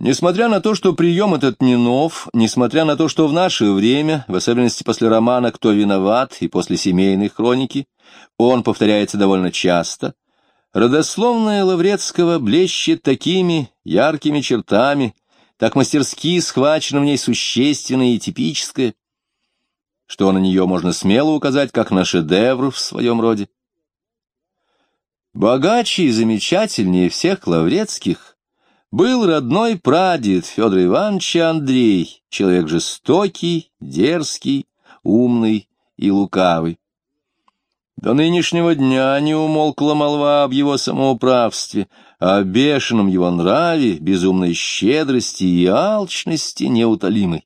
Несмотря на то, что прием этот не нов, несмотря на то, что в наше время, в особенности после романа «Кто виноват» и после семейной хроники, он повторяется довольно часто, родословная Лаврецкого блещет такими яркими чертами, так мастерски схвачено в ней существенное и типическое, что на нее можно смело указать как на шедевр в своем роде. Богаче и замечательнее всех Лаврецких был родной прадед Федора Ивановича Андрей, человек жестокий, дерзкий, умный и лукавый. До нынешнего дня не умолкла молва об его самоуправстве, о бешеном его нраве, безумной щедрости и алчности неутолимой.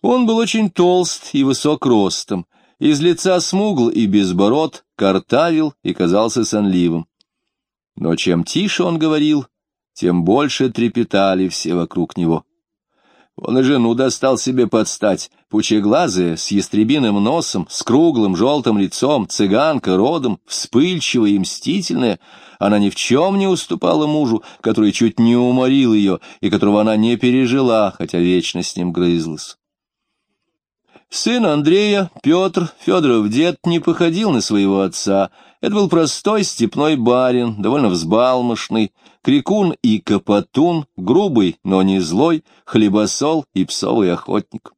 Он был очень толст и высок ростом, из лица смугл и безбород, картавил и казался сонливым. Но чем тише он говорил, тем больше трепетали все вокруг него. Он и жену достал себе подстать, пучеглазая, с ястребиным носом, с круглым желтым лицом, цыганка родом, вспыльчивая и мстительная. Она ни в чем не уступала мужу, который чуть не уморил ее и которого она не пережила, хотя вечно с ним грызлась. Сын Андрея, Петр, Федоров дед, не походил на своего отца. Это был простой степной барин, довольно взбалмошный, крикун и капотун, грубый, но не злой, хлебосол и псовый охотник.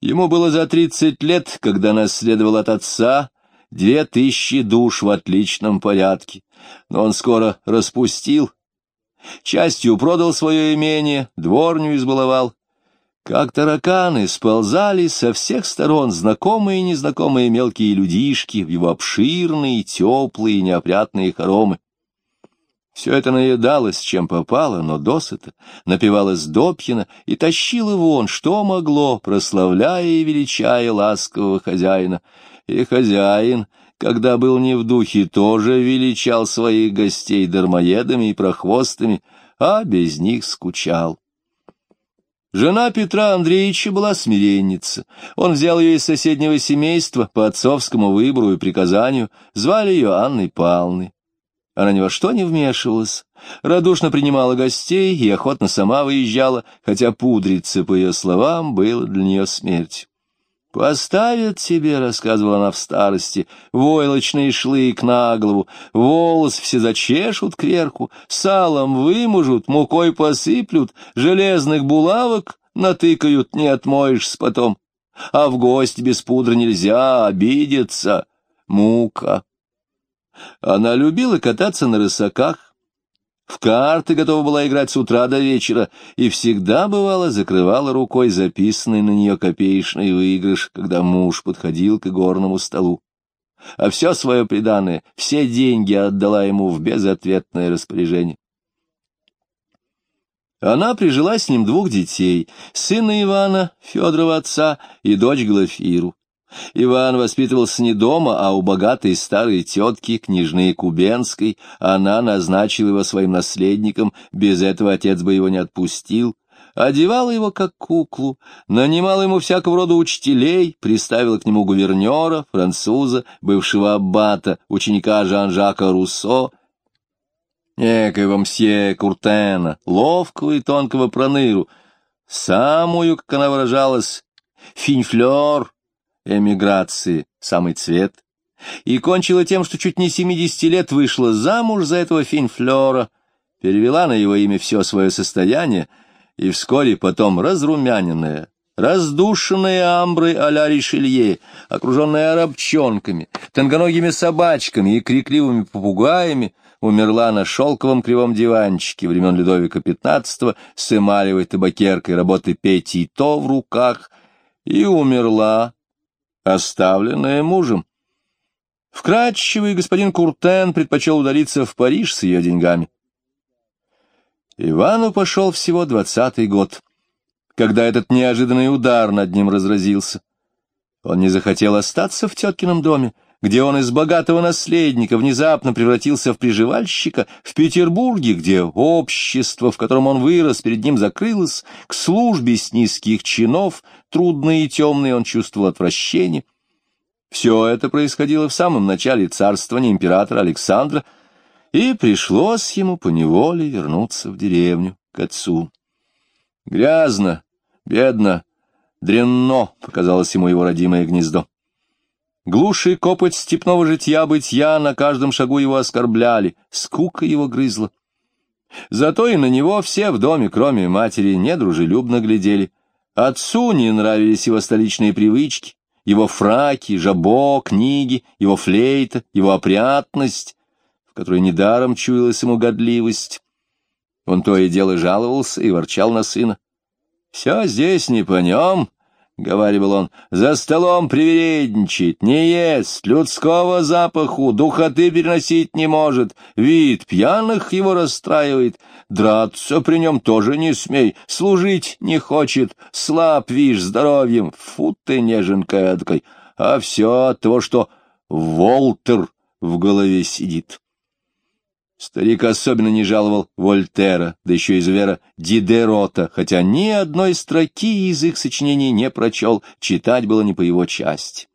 Ему было за тридцать лет, когда наследовал от отца две тысячи душ в отличном порядке, но он скоро распустил, частью продал свое имение, дворню избаловал, как тараканы сползали со всех сторон знакомые и незнакомые мелкие людишки в его обширные, теплые, неопрятные хоромы. Все это наедалось, чем попало, но досыта, напивалось допьяно и тащило вон, что могло, прославляя и величая ласкового хозяина. И хозяин, когда был не в духе, тоже величал своих гостей дармоедами и прохвостами, а без них скучал. Жена Петра Андреевича была смиренница. Он взял ее из соседнего семейства по отцовскому выбору и приказанию, звали ее Анной Павловной. Она ни во что не вмешивалась, радушно принимала гостей и охотно сама выезжала, хотя пудриться, по ее словам, было для нее смерть. «Поставят тебе, — рассказывала она в старости, — войлочный шлык на голову, волос все зачешут кверху, салом вымужут, мукой посыплют, железных булавок натыкают, не отмоешься потом, а в гость без пудры нельзя, обидеться. Мука». Она любила кататься на рысаках, в карты готова была играть с утра до вечера и всегда, бывало, закрывала рукой записанный на нее копеечный выигрыш, когда муж подходил к игорному столу. А все свое приданное, все деньги отдала ему в безответное распоряжение. Она прижила с ним двух детей, сына Ивана, Федорова отца, и дочь Глафиру. Иван воспитывался не дома, а у богатой старой тетки, княжны Кубенской. Она назначила его своим наследником, без этого отец бы его не отпустил. Одевала его как куклу, нанимала ему всякого рода учителей, приставила к нему гувернера, француза, бывшего аббата, ученика Жан-Жака Руссо, некоего мсье Куртена, ловкого и тонкого проныру, самую, как она выражалась, финьфлер, эмиграции самый цвет, и кончила тем, что чуть не семидесяти лет вышла замуж за этого финфлера, перевела на его имя все свое состояние, и вскоре потом разрумяненная, раздушенная амброй а-ля Ришелье, окруженная арабчонками, тонконогими собачками и крикливыми попугаями, умерла на шелковом кривом диванчике времен Людовика XV с эмалевой табакеркой работы Пети то в руках, и умерла оставленная мужем. Вкратчивый господин Куртен предпочел удалиться в Париж с ее деньгами. Ивану пошел всего двадцатый год, когда этот неожиданный удар над ним разразился. Он не захотел остаться в теткином доме, где он из богатого наследника внезапно превратился в приживальщика, в Петербурге, где общество, в котором он вырос, перед ним закрылось, к службе с низких чинов, трудной и темной, он чувствовал отвращение. Все это происходило в самом начале царствования императора Александра, и пришлось ему поневоле вернуться в деревню, к отцу. Грязно, бедно, дрянно показалось ему его родимое гнездо. Глуши копоть степного житья-бытия на каждом шагу его оскорбляли, скука его грызла. Зато и на него все в доме, кроме матери, недружелюбно глядели. Отцу не нравились его столичные привычки, его фраки, жабо, книги, его флейта, его опрятность, в которой недаром чуялась ему годливость. Он то и дело жаловался и ворчал на сына. «Все здесь не по нем, — говаривал он, — за столом привередничает, не ест, людского запаху, духоты переносить не может, вид пьяных его расстраивает, драться при нем тоже не смей, служить не хочет, слаб, вишь, здоровьем, фу ты, неженка эдакой, а все от того, что Волтер в голове сидит. Старик особенно не жаловал Вольтера, да еще из Вера Дидерота, хотя ни одной строки из их сочинений не прочел, читать было не по его части.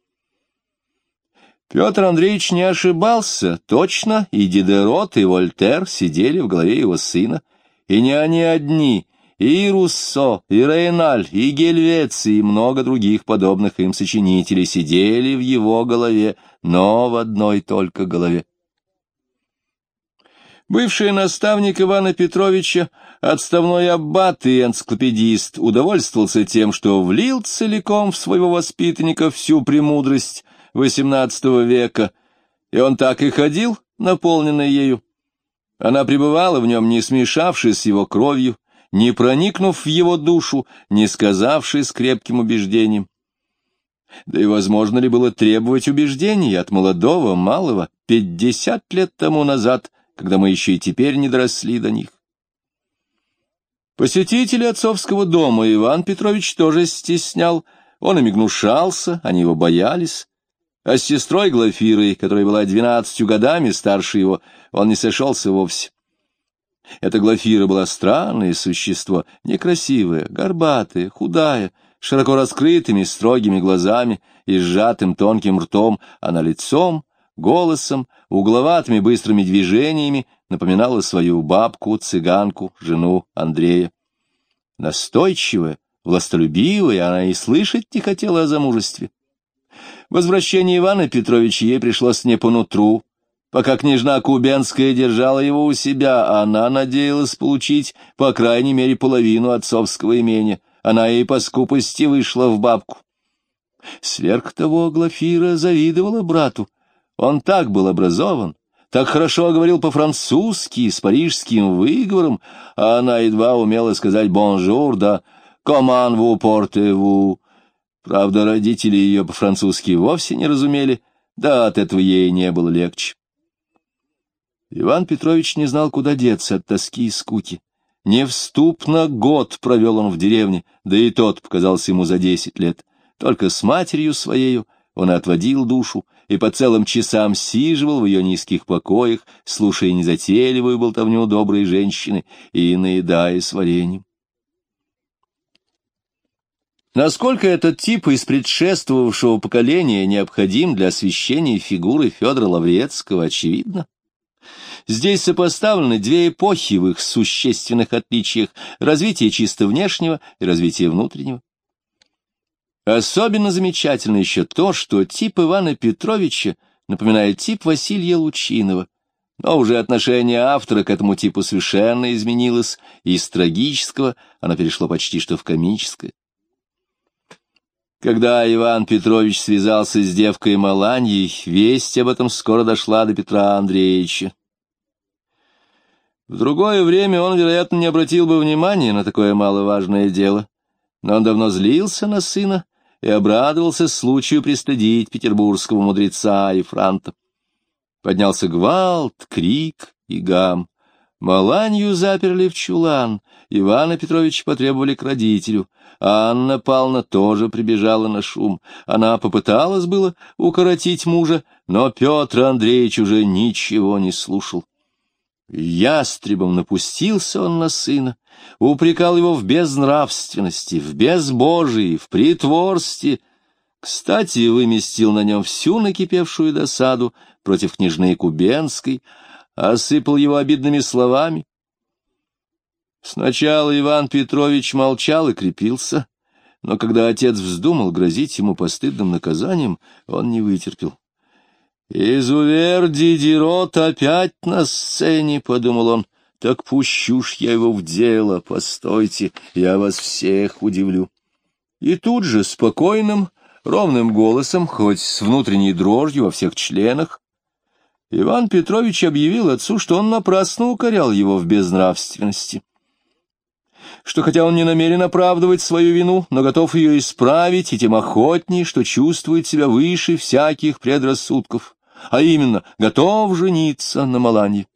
Петр Андреевич не ошибался, точно, и Дидерот, и Вольтер сидели в голове его сына, и не они одни, и Руссо, и Рейналь, и Гельвеци, и много других подобных им сочинителей сидели в его голове, но в одной только голове. Бывший наставник Ивана Петровича, отставной аббат и энциклопедист, удовольствовался тем, что влил целиком в своего воспитанника всю премудрость XVIII века, и он так и ходил, наполненный ею. Она пребывала в нем, не смешавшись с его кровью, не проникнув в его душу, не сказавшись с крепким убеждением. Да и возможно ли было требовать убеждений от молодого, малого, пятьдесят лет тому назад, когда мы еще и теперь не доросли до них. Посетители отцовского дома Иван Петрович тоже стеснял, он ими гнушался, они его боялись, а с сестрой Глафирой, которая была двенадцатью годами старше его, он не сошелся вовсе. Эта Глафира была странное существо, некрасивое, горбатое, худая, широко раскрытыми строгими глазами и сжатым тонким ртом, а на лицом голосом, угловатыми быстрыми движениями напоминала свою бабку, цыганку, жену Андрея. Настойчивая, властолюбивая, она и слышать не хотела о замужестве. Возвращение Ивана Петровича ей пришлось не по нутру. Пока княжна Кубенская держала его у себя, она надеялась получить, по крайней мере, половину отцовского имения. Она и по скупости вышла в бабку. Сверх того Глафира завидовала брату, он так был образован, так хорошо говорил по-французски, с парижским выговором, а она едва умела сказать «bonjour», да «comment vous portez-vous». Правда, родители ее по-французски вовсе не разумели, да от этого ей не было легче. Иван Петрович не знал, куда деться от тоски и скуки. Невступно год провел он в деревне, да и тот показался ему за десять лет. Только с матерью своею он отводил душу, и по целым часам сиживал в ее низких покоях, слушая незатейливую болтовню доброй женщины и наедаясь вареньем. Насколько этот тип из предшествовавшего поколения необходим для освещения фигуры Федора Лаврецкого, очевидно. Здесь сопоставлены две эпохи в их существенных отличиях – развитие чисто внешнего и развитие внутреннего. Особенно замечательно еще то, что тип Ивана Петровича напоминает тип Василия Лучинова, но уже отношение автора к этому типу совершенно изменилось, и из трагического оно перешло почти что в комическое. Когда Иван Петрович связался с девкой Маланьей, весть об этом скоро дошла до Петра Андреевича. В другое время он, вероятно, не обратил бы внимания на такое маловажное дело, но он давно злился на сына и обрадовался случаю пристыдить петербургского мудреца и франта. Поднялся гвалт, крик и гам. Маланью заперли в чулан, Ивана Петровича потребовали к родителю. Анна Павловна тоже прибежала на шум. Она попыталась было укоротить мужа, но Петр Андреевич уже ничего не слушал. Ястребом напустился он на сына, упрекал его в безнравственности, в безбожии, в притворстве. Кстати, выместил на нем всю накипевшую досаду против княжны Кубенской, осыпал его обидными словами. Сначала Иван Петрович молчал и крепился, но когда отец вздумал грозить ему постыдным наказанием, он не вытерпел. «Изувер Дидирот опять на сцене», — подумал он, — «так пущу ж я его в дело, постойте, я вас всех удивлю». И тут же спокойным, ровным голосом, хоть с внутренней дрожью во всех членах, Иван Петрович объявил отцу, что он напрасно укорял его в безнравственности. Что хотя он не намерен оправдывать свою вину, но готов ее исправить, и тем охотней, что чувствует себя выше всяких предрассудков, а именно готов жениться на Маланье.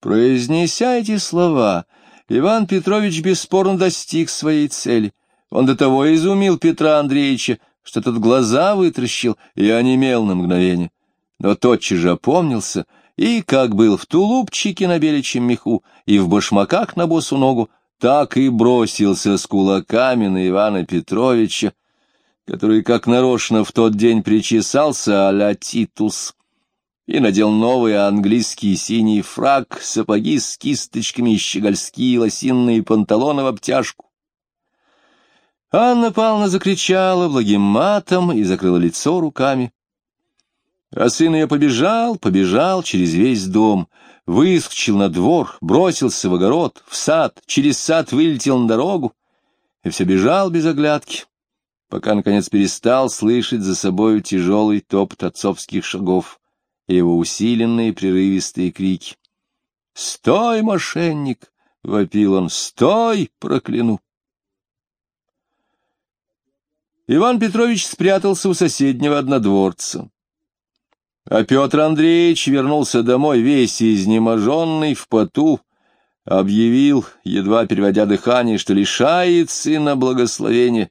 Произнеся эти слова, Иван Петрович бесспорно достиг своей цели. Он до того изумил Петра Андреевича, что тот глаза вытращил и онемел на мгновение. Но тотчас же опомнился — и, как был в тулупчике на беличьем меху и в башмаках на босу ногу, так и бросился с кулаками на Ивана Петровича, который как нарочно в тот день причесался а-ля Титус и надел новый английский синий фраг, сапоги с кисточками щегольские лосинные панталоны в обтяжку. Анна Павловна закричала благим матом и закрыла лицо руками. А сын ее побежал, побежал через весь дом, выскочил на двор, бросился в огород, в сад, через сад вылетел на дорогу и все бежал без оглядки, пока, наконец, перестал слышать за собою тяжелый топот отцовских шагов и его усиленные прерывистые крики. «Стой, мошенник!» — вопил он. «Стой, прокляну!» Иван Петрович спрятался у соседнего однодворца. А Петр Андреевич вернулся домой весь изнеможенный, в поту, объявил, едва переводя дыхание, что лишает сына благословения,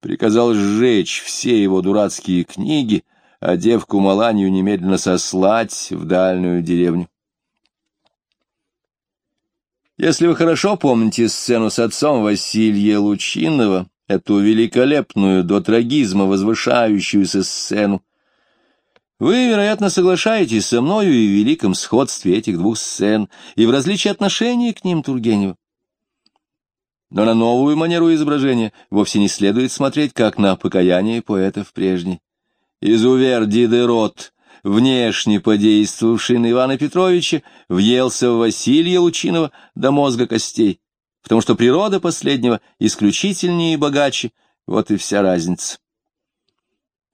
приказал сжечь все его дурацкие книги, а девку Маланию немедленно сослать в дальнюю деревню. Если вы хорошо помните сцену с отцом Василия Лучинова, эту великолепную, до трагизма возвышающуюся сцену, вы, вероятно, соглашаетесь со мною и в великом сходстве этих двух сцен, и в различии отношения к ним Тургенева. Но на новую манеру изображения вовсе не следует смотреть, как на покаяние поэтов прежней. Изувер Дидерот, внешне подействовавший на Ивана Петровича, въелся в Василия Лучинова до мозга костей, потому что природа последнего исключительнее и богаче, вот и вся разница.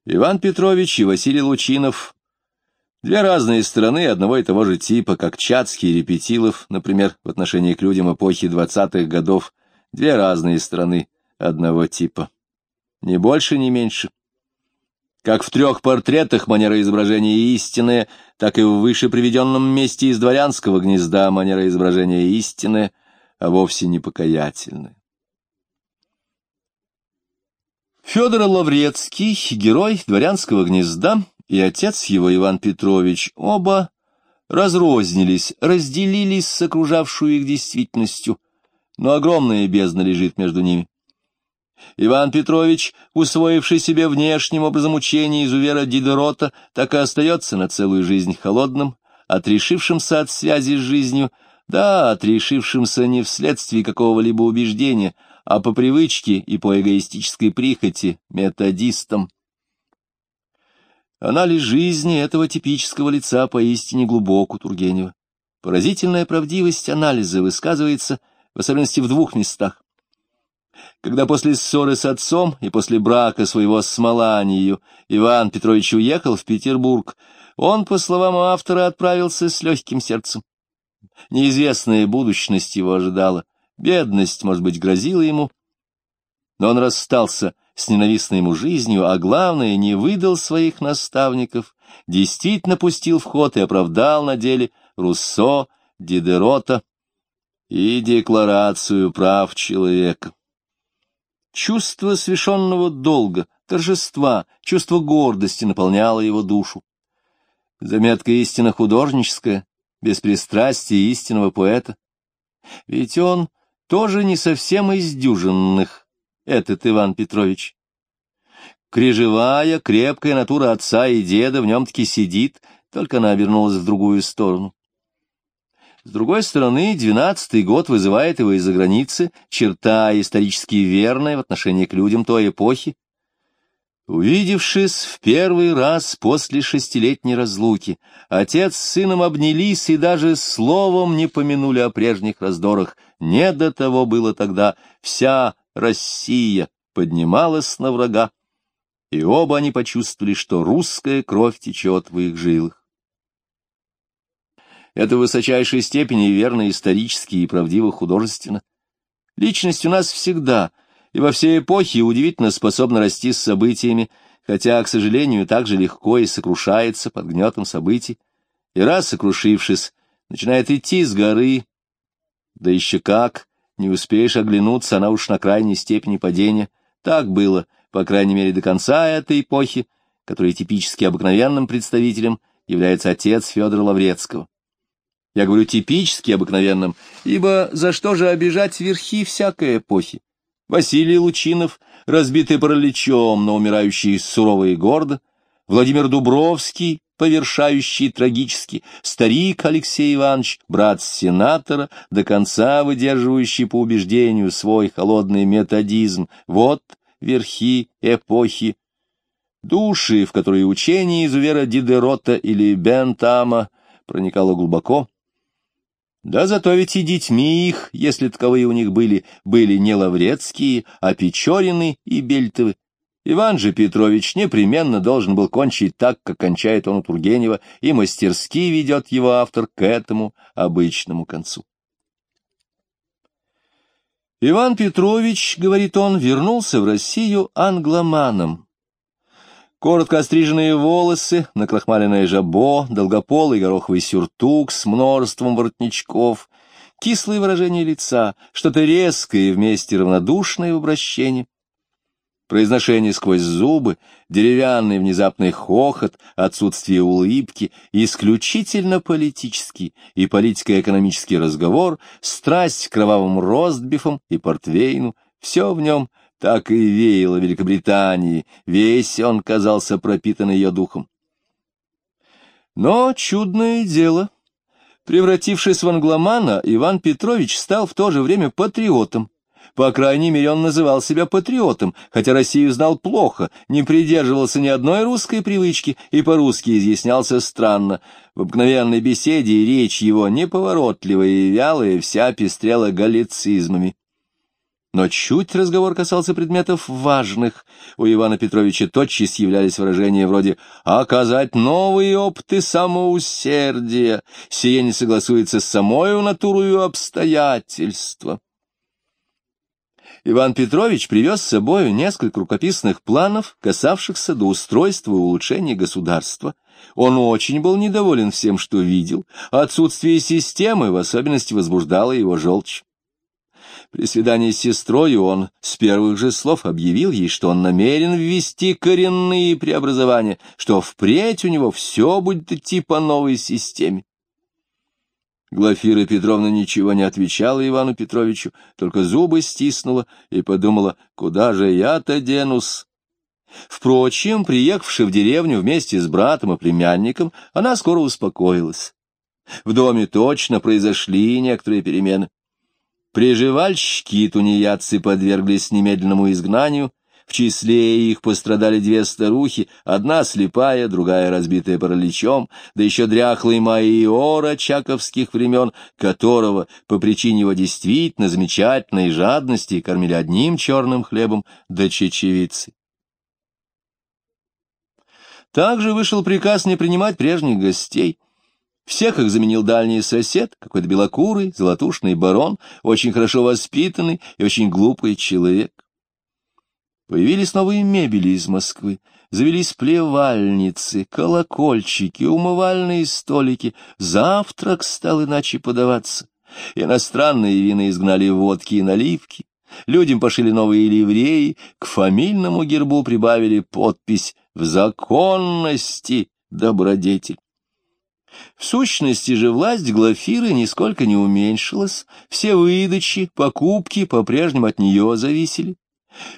Иван Петрович и Василий Лучинов — две разные стороны одного и того же типа, как Чацкий и Репетилов, например, в отношении к людям эпохи двадцатых годов, две разные стороны одного типа. Ни больше, ни меньше. Как в трех портретах манера изображения истинная, так и в выше приведенном месте из дворянского гнезда манера изображения истинная, а вовсе не покаятельная. Федор Лаврецкий, герой дворянского гнезда, и отец его Иван Петрович, оба разрознились, разделились с окружавшую их действительностью, но огромная бездна лежит между ними. Иван Петрович, усвоивший себе внешним образом учение изувера Дидерота, так и остается на целую жизнь холодным, отрешившимся от связи с жизнью, да, отрешившимся не вследствие какого-либо убеждения, а по привычке и по эгоистической прихоти методистам. Анализ жизни этого типического лица поистине глубок у Тургенева. Поразительная правдивость анализа высказывается в особенности в двух местах. Когда после ссоры с отцом и после брака своего с Маланию Иван Петрович уехал в Петербург, он, по словам автора, отправился с легким сердцем. Неизвестная будущность его ожидала. Бедность, может быть, грозила ему, но он расстался с ненавистной ему жизнью, а главное, не выдал своих наставников, действительно пустил в ход и оправдал на деле Руссо, Дидерота и Декларацию прав человека. Чувство совершенного долга, торжества, чувство гордости наполняло его душу. Заметка истинно художническая, без пристрастия истинного поэта. Ведь он тоже не совсем из дюжинных, этот Иван Петрович. Крежевая, крепкая натура отца и деда в нем таки сидит, только она обернулась в другую сторону. С другой стороны, двенадцатый год вызывает его из-за границы, черта исторически верная в отношении к людям той эпохи. Увидевшись в первый раз после шестилетней разлуки, отец с сыном обнялись и даже словом не помянули о прежних раздорах. Не до того было тогда. Вся Россия поднималась на врага, и оба они почувствовали, что русская кровь течет в их жилах. Это в высочайшей степени верно исторически и правдиво художественно. Личность у нас всегда и во все эпохи удивительно способна расти с событиями, хотя, к сожалению, так же легко и сокрушается под гнетом событий, и раз сокрушившись, начинает идти с горы, да еще как, не успеешь оглянуться, она уж на крайней степени падения. Так было, по крайней мере, до конца этой эпохи, которой типически обыкновенным представителем является отец Федора Лаврецкого. Я говорю типически обыкновенным, ибо за что же обижать верхи всякой эпохи? Василий Лучинов, разбитый параличом, но умирающий сурово и гордо, Владимир Дубровский, повершающий трагически, старик Алексей Иванович, брат сенатора, до конца выдерживающий по убеждению свой холодный методизм. Вот верхи эпохи. Души, в которые учение изувера Дидерота или Бентама проникало глубоко, да зато ведь и детьми их, если таковые у них были, были не Лаврецкие, а Печорины и Бельтовы. Иван же Петрович непременно должен был кончить так, как кончает он у Тургенева, и мастерски ведет его автор к этому обычному концу. Иван Петрович, говорит он, вернулся в Россию англоманом, Коротко остриженные волосы, накрахмаленное жабо, долгополый гороховый сюртук с множеством воротничков, кислое выражение лица, что-то резкое и вместе равнодушное в обращении. Произношение сквозь зубы, деревянный внезапный хохот, отсутствие улыбки, исключительно политический и политико-экономический разговор, страсть к кровавым ростбифам и портвейну — все в нем — так и веяло Великобритании, весь он казался пропитан ее духом. Но чудное дело, превратившись в англомана, Иван Петрович стал в то же время патриотом. По крайней мере, он называл себя патриотом, хотя Россию знал плохо, не придерживался ни одной русской привычки и по-русски изъяснялся странно. В обыкновенной беседе речь его неповоротливая и вялая вся пестрела галлицизмами. Но чуть разговор касался предметов важных, у Ивана Петровича тотчас являлись выражения вроде «оказать новые опыты самоусердия», «сие не согласуется с самою натурою обстоятельства». Иван Петрович привез с собой несколько рукописных планов, касавшихся до устройства и улучшения государства. Он очень был недоволен всем, что видел, отсутствие системы в особенности возбуждало его желчь. При свидании с сестрой он с первых же слов объявил ей, что он намерен ввести коренные преобразования, что впредь у него все будет идти по новой системе. Глафира Петровна ничего не отвечала Ивану Петровичу, только зубы стиснула и подумала, куда же я-то денусь. Впрочем, приехавши в деревню вместе с братом и племянником, она скоро успокоилась. В доме точно произошли некоторые перемены. Приживальщики и тунеядцы подверглись немедленному изгнанию, в числе их пострадали две старухи, одна слепая, другая разбитая параличом, да еще дряхлый майора чаковских времен, которого по причине его действительно замечательной жадности кормили одним черным хлебом да чечевицей. Также вышел приказ не принимать прежних гостей, всех их заменил дальний сосед, какой-то белокурый, золотушный барон, очень хорошо воспитанный и очень глупый человек. Появились новые мебели из Москвы, завелись плевальницы, колокольчики, умывальные столики, завтрак стал иначе подаваться. Иностранные вина изгнали водки и наливки, людям пошили новые ливреи, к фамильному гербу прибавили подпись «В законности добродетель». В сущности же власть Глафиры нисколько не уменьшилась, все выдачи, покупки по-прежнему от нее зависели.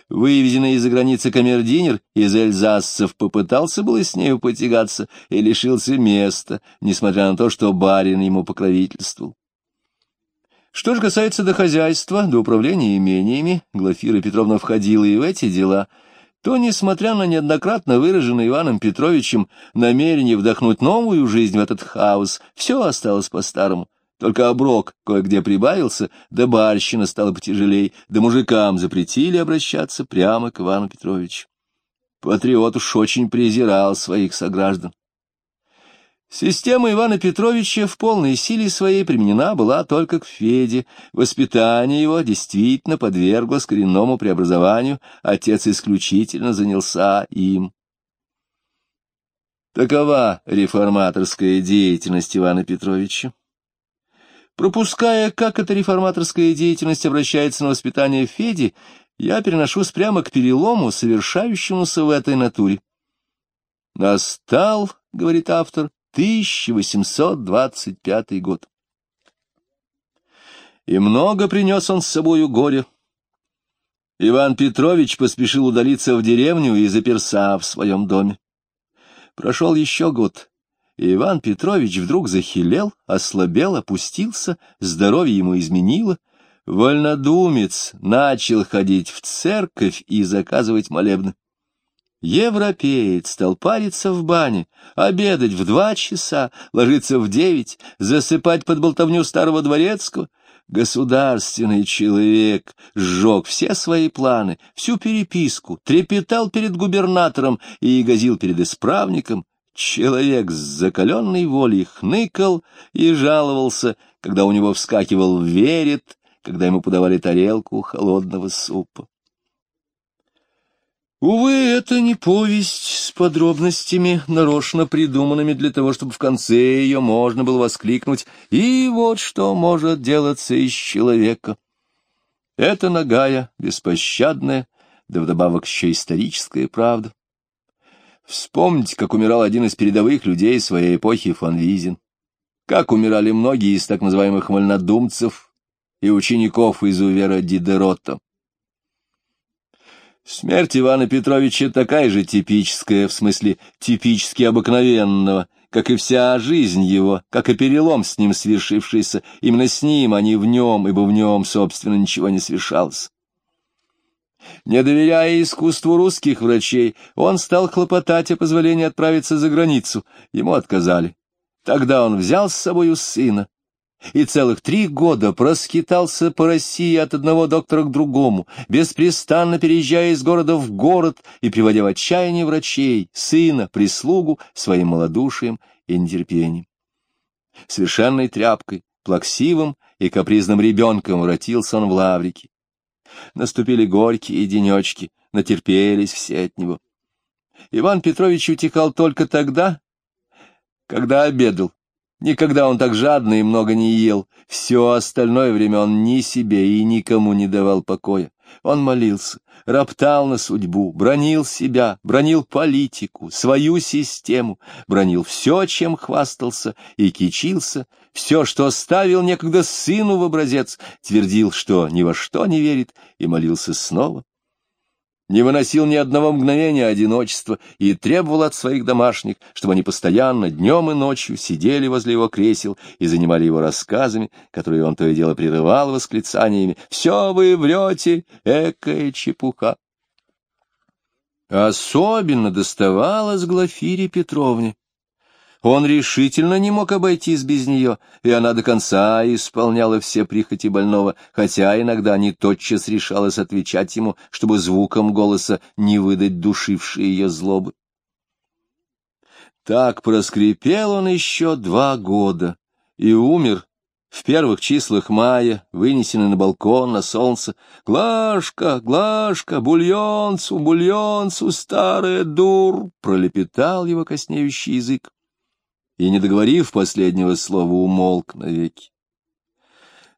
Вывезенный из-за границы камердинер из эльзасцев попытался было с нею потягаться и лишился места, несмотря на то, что барин ему покровительствовал. Что же касается до хозяйства, до управления имениями, Глафира Петровна входила и в эти дела, то, несмотря на неоднократно выраженное Иваном Петровичем намерение вдохнуть новую жизнь в этот хаос, все осталось по-старому. Только оброк кое-где прибавился, да барщина стала потяжелей, да мужикам запретили обращаться прямо к Ивану Петровичу. Патриот уж очень презирал своих сограждан. Система Ивана Петровича в полной силе своей применена была только к Феде. Воспитание его действительно подверглось коренному преобразованию, отец исключительно занялся им. Такова реформаторская деятельность Ивана Петровича. Пропуская, как эта реформаторская деятельность обращается на воспитание Феди, я переношусь прямо к перелому, совершающемуся в этой натуре. Настал, — говорит автор, 1825 год. И много принес он с собою горя. Иван Петрович поспешил удалиться в деревню и заперся в своем доме. Прошел еще год, и Иван Петрович вдруг захилел, ослабел, опустился, здоровье ему изменило. Вольнодумец начал ходить в церковь и заказывать молебны. Европеец стал париться в бане, обедать в два часа, ложиться в девять, засыпать под болтовню старого дворецкого. Государственный человек сжег все свои планы, всю переписку, трепетал перед губернатором и ягозил перед исправником. Человек с закаленной волей хныкал и жаловался, когда у него вскакивал верет, когда ему подавали тарелку холодного супа. Увы, это не повесть с подробностями, нарочно придуманными для того, чтобы в конце ее можно было воскликнуть «И вот что может делаться из человека». Это нагая, беспощадная, да вдобавок еще историческая правда. Вспомните, как умирал один из передовых людей своей эпохи фон Визин, как умирали многие из так называемых вольнодумцев и учеников из Увера Дидерота. Смерть Ивана Петровича такая же типическая, в смысле типически обыкновенного, как и вся жизнь его, как и перелом с ним свершившийся, именно с ним, а не в нем, ибо в нем, собственно, ничего не совершалось. Не доверяя искусству русских врачей, он стал хлопотать о позволении отправиться за границу. Ему отказали. Тогда он взял с собою сына, и целых три года проскитался по России от одного доктора к другому, беспрестанно переезжая из города в город и приводя в отчаяние врачей, сына, прислугу своим малодушием и нетерпением. Совершенной тряпкой, плаксивым и капризным ребенком вратился он в лаврики. Наступили горькие денечки, натерпелись все от него. Иван Петрович утекал только тогда, когда обедал, Никогда он так жадно и много не ел. Все остальное время он ни себе и никому не давал покоя. Он молился, роптал на судьбу, бронил себя, бронил политику, свою систему, бронил все, чем хвастался и кичился, все, что ставил некогда сыну в образец, твердил, что ни во что не верит, и молился снова не выносил ни одного мгновения одиночества и требовал от своих домашних, чтобы они постоянно днем и ночью сидели возле его кресел и занимали его рассказами, которые он то и дело прерывал восклицаниями «Все вы врете, экая чепуха!» Особенно доставалось Глафире Петровне. Он решительно не мог обойтись без нее, и она до конца исполняла все прихоти больного, хотя иногда не тотчас решалась отвечать ему, чтобы звуком голоса не выдать душившие ее злобы. Так проскрипел он еще два года и умер в первых числах мая, вынесенный на балкон на солнце. «Глашка, Глашка, бульонцу, бульонцу, старая дур!» — пролепетал его коснеющий язык и, не договорив последнего слова, умолк навеки.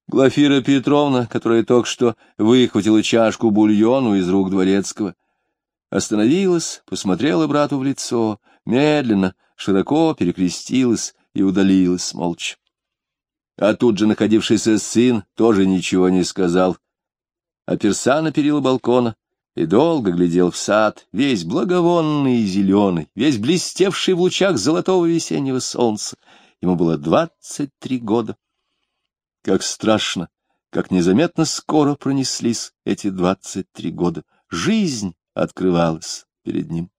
Глафира Петровна, которая только что выхватила чашку бульону из рук дворецкого, остановилась, посмотрела брату в лицо, медленно, широко перекрестилась и удалилась молча. А тут же находившийся сын тоже ничего не сказал, оперся на перила балкона, и долго глядел в сад, весь благовонный и зеленый, весь блестевший в лучах золотого весеннего солнца. Ему было двадцать три года. Как страшно как незаметно скоро пронеслись эти двадцать три года. Жизнь открывалась перед ним.